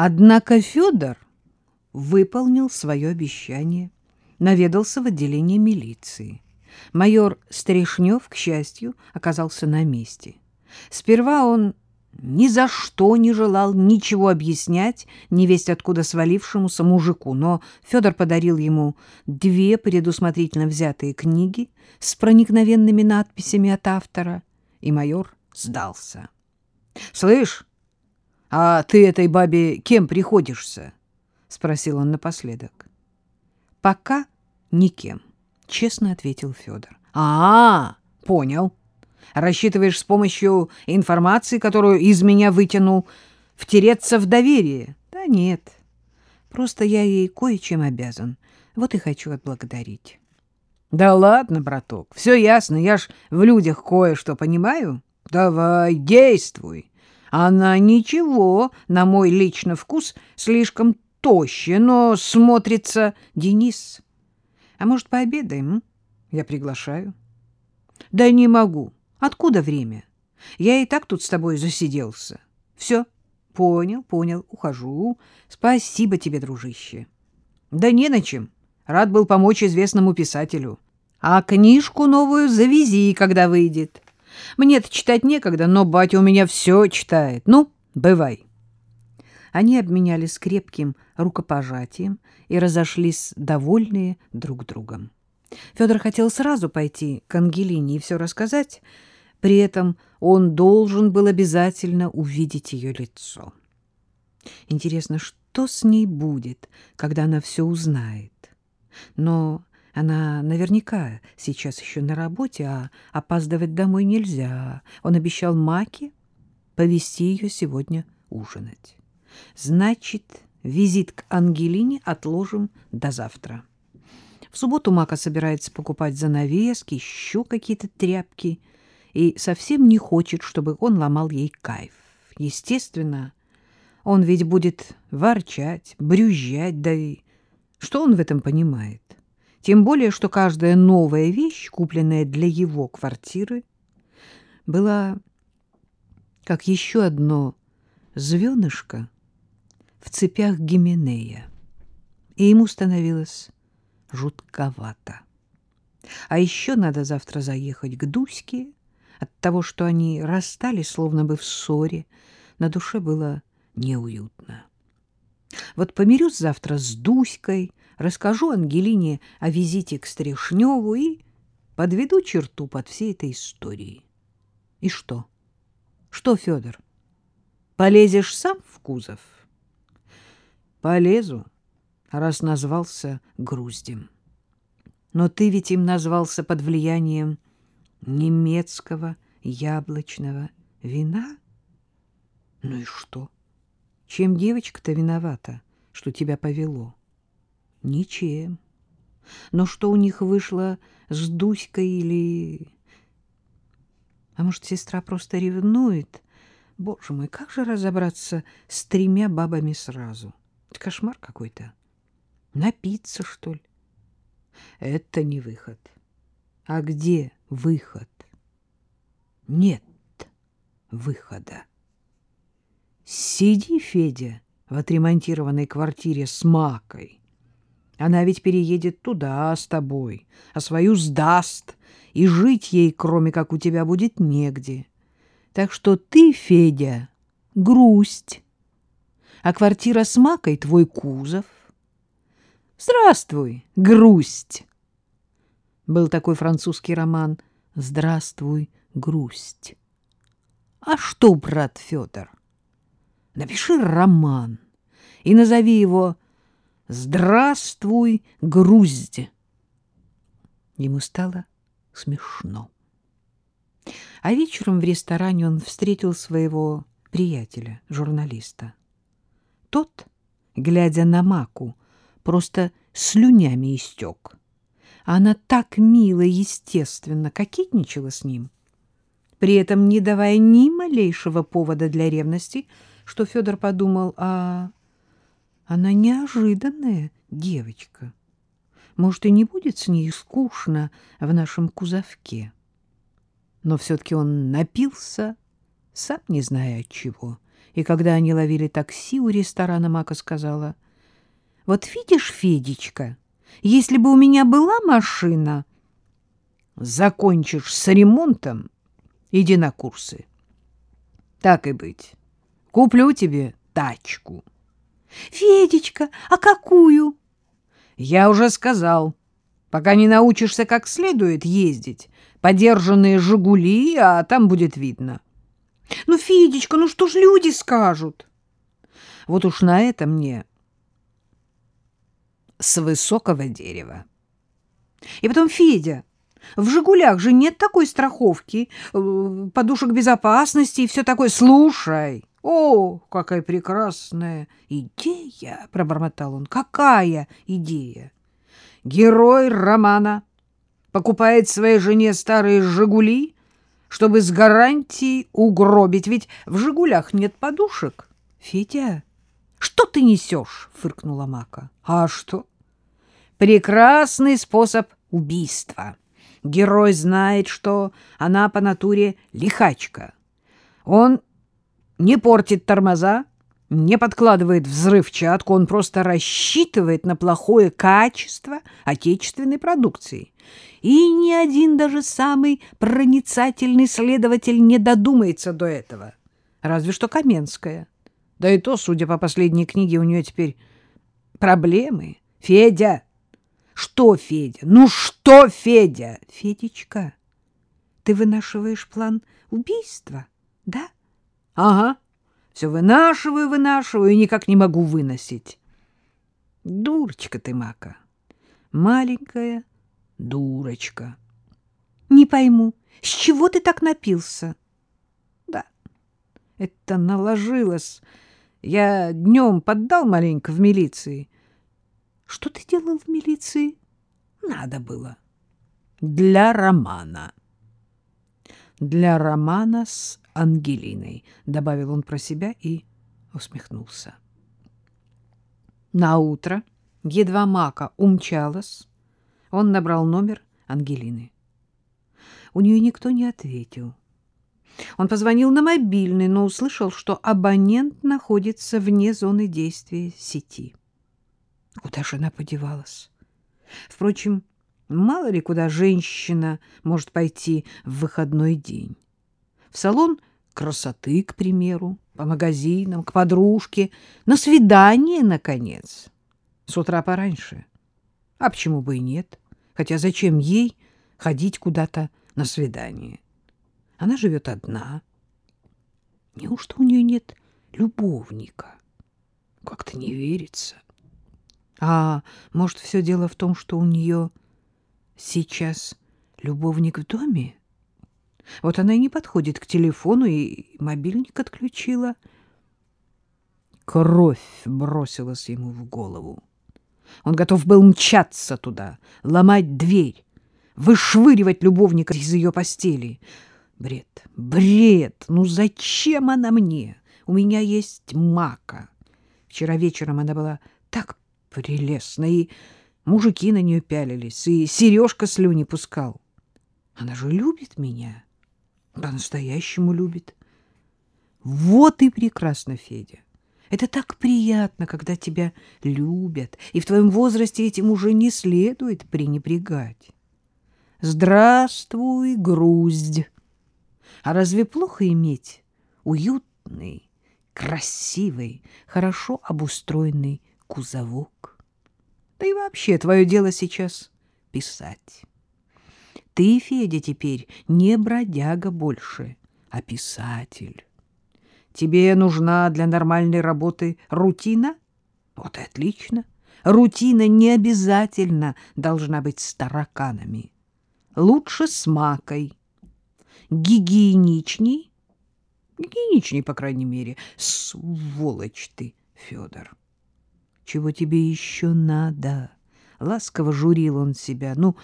Однако Федор выполнил свое обещание, наведался в отделение милиции. Майор Стришнев, к счастью, оказался на месте. Сперва он ни за что не желал ничего объяснять невесть откуда свалившемуся мужику, но Федор подарил ему две предусмотрительно взятые книги с проникновенными надписями от автора, и майор сдался. — Слышь, а ты этой бабе кем приходишься? — спросил он напоследок. — Пока никем, — честно ответил Федор. — А, понял. Рассчитываешь с помощью информации, которую из меня вытянул, втереться в доверие? Да нет, просто я ей кое-чем обязан. Вот и хочу отблагодарить. Да ладно, браток, все ясно, я ж в людях кое-что понимаю. Давай, действуй. Она ничего, на мой личный вкус, слишком тоще, но смотрится... Денис, а может, пообедаем? Я приглашаю. Да не могу. Откуда время? Я и так тут с тобой засиделся. Все, понял, понял, ухожу. Спасибо тебе, дружище. Да не на чем. Рад был помочь известному писателю. А книжку новую завези, когда выйдет. Мне-то читать некогда, но батя у меня все читает. Ну, бывай. Они обменялись крепким рукопожатием и разошлись довольные друг другом. Федор хотел сразу пойти к Ангелине и все рассказать, при этом он должен был обязательно увидеть ее лицо. Интересно, что с ней будет, когда она все узнает? Но она наверняка сейчас еще на работе, а опаздывать домой нельзя. Он обещал Маке повезти ее сегодня ужинать. Значит, визит к Ангелине отложим до завтра. В субботу Мака собирается покупать занавески, еще какие-то тряпки и совсем не хочет, чтобы он ломал ей кайф. Естественно, он ведь будет ворчать, брюзжать, да и что он в этом понимает? Тем более, что каждая новая вещь, купленная для его квартиры, была как еще одно звенышко в цепях Гименея, и ему становилось жутковато. А еще надо завтра заехать к Дуське. От того, что они расстались, словно бы в ссоре, на душе было неуютно. Вот помирюсь завтра с Дуськой, расскажу Ангелине о визите к Стришневу и подведу черту под всей этой историей. И что? Что, Федор, полезешь сам в кузов? Полезу, раз назвался груздем. Но ты ведь им назвался под влиянием немецкого яблочного вина? Ну и что? Чем девочка-то виновата, что тебя повело? Ничем. Но что у них вышло с Дуськой или... А может, сестра просто ревнует? Боже мой, как же разобраться с тремя бабами сразу? Это кошмар какой-то. Напиться, что ли? Это не выход. А где выход? Нет выхода. Сиди, Федя, в отремонтированной квартире с Макой. Она ведь переедет туда с тобой, а свою сдаст, и жить ей, кроме как у тебя, будет негде. Так что ты, Федя, грусть, а квартира с Макой — твой кузов. Здравствуй, грусть! Был такой французский роман «Здравствуй, грусть». А что, брат Федор? Напиши роман и назови его «Здравствуй, грусть». Ему стало смешно. А вечером в ресторане он встретил своего приятеля, журналиста. Тот, глядя на Маку, просто слюнями истек. Она так мило и естественно кокетничала с ним, при этом не давая ни малейшего повода для ревности, что Федор подумал, а она неожиданная девочка. Может, и не будет с ней скучно в нашем кузовке. Но все-таки он напился, сам не зная от чего, И когда они ловили такси у ресторана, Мака сказала, «Вот видишь, Федечка, если бы у меня была машина...» «Закончишь с ремонтом, иди на курсы». «Так и быть. Куплю тебе тачку». «Федечка, а какую?» «Я уже сказал, пока не научишься как следует ездить, подержанные «Жигули», а там будет видно». «Ну, Федечка, ну что ж люди скажут?» «Вот уж на это мне с высокого дерева». И потом, Федя, в «Жигулях» же нет такой страховки, э, подушек безопасности и все такое. Слушай, о, какая прекрасная идея, пробормотал он. Какая идея? Герой романа покупает своей жене старые «Жигули», чтобы с гарантией угробить, ведь в «Жигулях» нет подушек. — Федя, что ты несешь? — фыркнула Мака. — А что? — Прекрасный способ убийства. Герой знает, что она по натуре лихачка. Он не портит тормоза, не подкладывает взрывчатку, он просто рассчитывает на плохое качество отечественной продукции. И ни один даже самый проницательный следователь не додумается до этого. Разве что Каменская. Да и то, судя по последней книге, у нее теперь проблемы. Федя! Что, Федя? Ну что, Федя? Федечка, ты вынашиваешь план убийства, да? Ага. Все вынашиваю, вынашиваю и никак не могу выносить. Дурочка ты, Мака. Маленькая дурочка. Не пойму, с чего ты так напился? Да, это наложилось. Я днем поддал маленько в милиции. Что ты делал в милиции? Надо было. Для романа. Для романа с Ангелиной, добавил он про себя и усмехнулся. На утро, едва Мака умчалась, он набрал номер Ангелины. У нее никто не ответил. Он позвонил на мобильный, но услышал, что абонент находится вне зоны действия сети. Куда же она подевалась? Впрочем, мало ли куда женщина может пойти в выходной день. В салон красоты, к примеру, по магазинам, к подружке, на свидание, наконец. С утра пораньше. А почему бы и нет? Хотя зачем ей ходить куда-то на свидание? Она живет одна. Неужто у нее нет любовника? Как-то не верится. А может, все дело в том, что у нее сейчас любовник в доме? Вот она и не подходит к телефону, и мобильник отключила. Кровь бросилась ему в голову. Он готов был мчаться туда, ломать дверь, вышвыривать любовника из ее постели. Бред, бред! Ну зачем она мне? У меня есть мака. Вчера вечером она была так прелестна, и мужики на нее пялились, и Сережка слюни пускал. Она же любит меня. По-настоящему любит. Вот и прекрасно, Федя. Это так приятно, когда тебя любят, и в твоем возрасте этим уже не следует пренебрегать. Здравствуй, груздь! А разве плохо иметь уютный, красивый, хорошо обустроенный кузовок? Да и вообще твое дело сейчас писать. Ты, Федя, теперь не бродяга больше, а писатель. Тебе нужна для нормальной работы рутина? Вот и отлично. Рутина не обязательно должна быть с тараканами. Лучше с макой. Гигиеничней? Гигиеничней, по крайней мере. Сволочь ты, Федор. Чего тебе еще надо? Ласково журил он себя. Ну,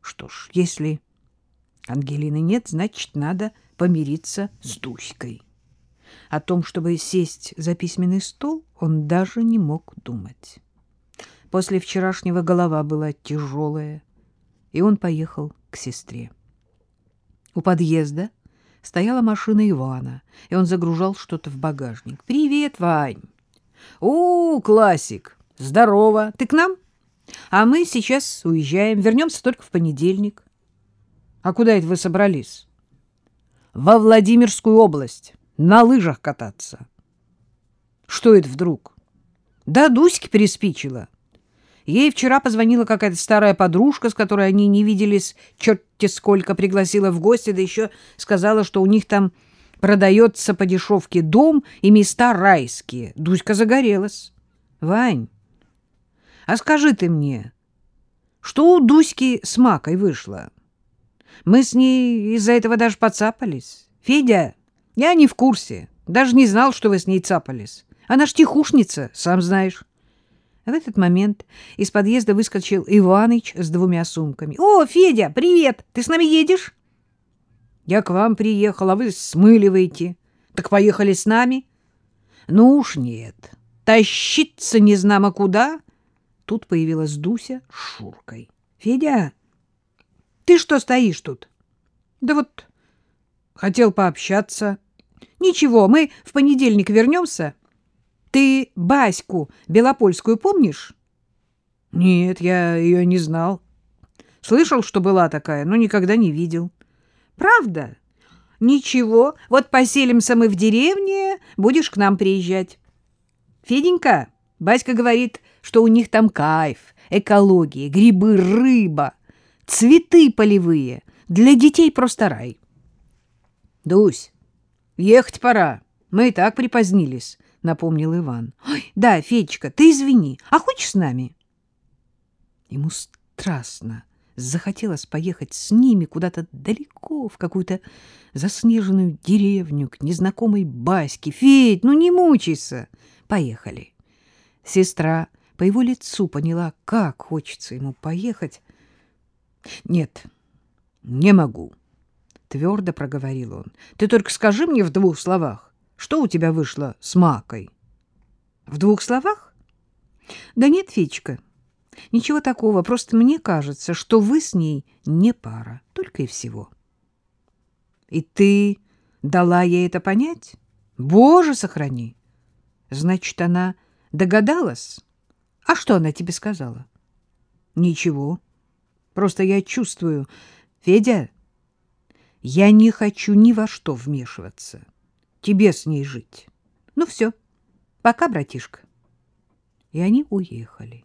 что ж, если Ангелины нет, значит, надо помириться с Дуськой. О том, чтобы сесть за письменный стол, он даже не мог думать. После вчерашнего голова была тяжелая, и он поехал к сестре. У подъезда стояла машина Ивана, и он загружал что-то в багажник. «Привет, Вань!» «О, классик! Здорово! Ты к нам?» «А мы сейчас уезжаем. Вернемся только в понедельник». «А куда это вы собрались?» «Во Владимирскую область. На лыжах кататься». «Что это вдруг?» «Да Дуське переспичила». Ей вчера позвонила какая-то старая подружка, с которой они не виделись черти сколько, пригласила в гости, да еще сказала, что у них там продается по дешевке дом и места райские. Дуська загорелась. Вань, а скажи ты мне, что у Дуськи с Макой вышло? Мы с ней из-за этого даже поцапались. Федя, я не в курсе, даже не знал, что вы с ней цапались. Она ж тихушница, сам знаешь. В этот момент из подъезда выскочил Иваныч с двумя сумками. — О, Федя, привет! Ты с нами едешь? — Я к вам приехал, а вы смыливаете. Так поехали с нами? — Ну уж нет. Тащиться не знамо куда. Тут появилась Дуся с Шуркой. — Федя, ты что стоишь тут? — Да вот хотел пообщаться. — Ничего, мы в понедельник вернемся. — ты Баську Белопольскую помнишь? Нет, я ее не знал. Слышал, что была такая, но никогда не видел. Правда? Ничего, вот поселимся мы в деревне, будешь к нам приезжать. Феденька, Баська говорит, что у них там кайф, экология, грибы, рыба, цветы полевые. Для детей просто рай. Дусь, ехать пора, мы и так припозднились. — напомнил Иван. «Ой, да, Федечка, ты извини. А хочешь с нами?» Ему страстно захотелось поехать с ними куда-то далеко, в какую-то заснеженную деревню, к незнакомой Баське. «Федь, ну не мучайся!» «Поехали!» Сестра по его лицу поняла, как хочется ему поехать. «Нет, не могу», — твердо проговорил он. «Ты только скажи мне в двух словах, что у тебя вышло с Макой? В двух словах? Да нет, Фечка, ничего такого. Просто мне кажется, что вы с ней не пара, только и всего. И ты дала ей это понять? Боже, сохрани! Значит, она догадалась? А что она тебе сказала? Ничего. Просто я чувствую... Федя, я не хочу ни во что вмешиваться тебе с ней жить. Ну все, пока, братишка. И они уехали.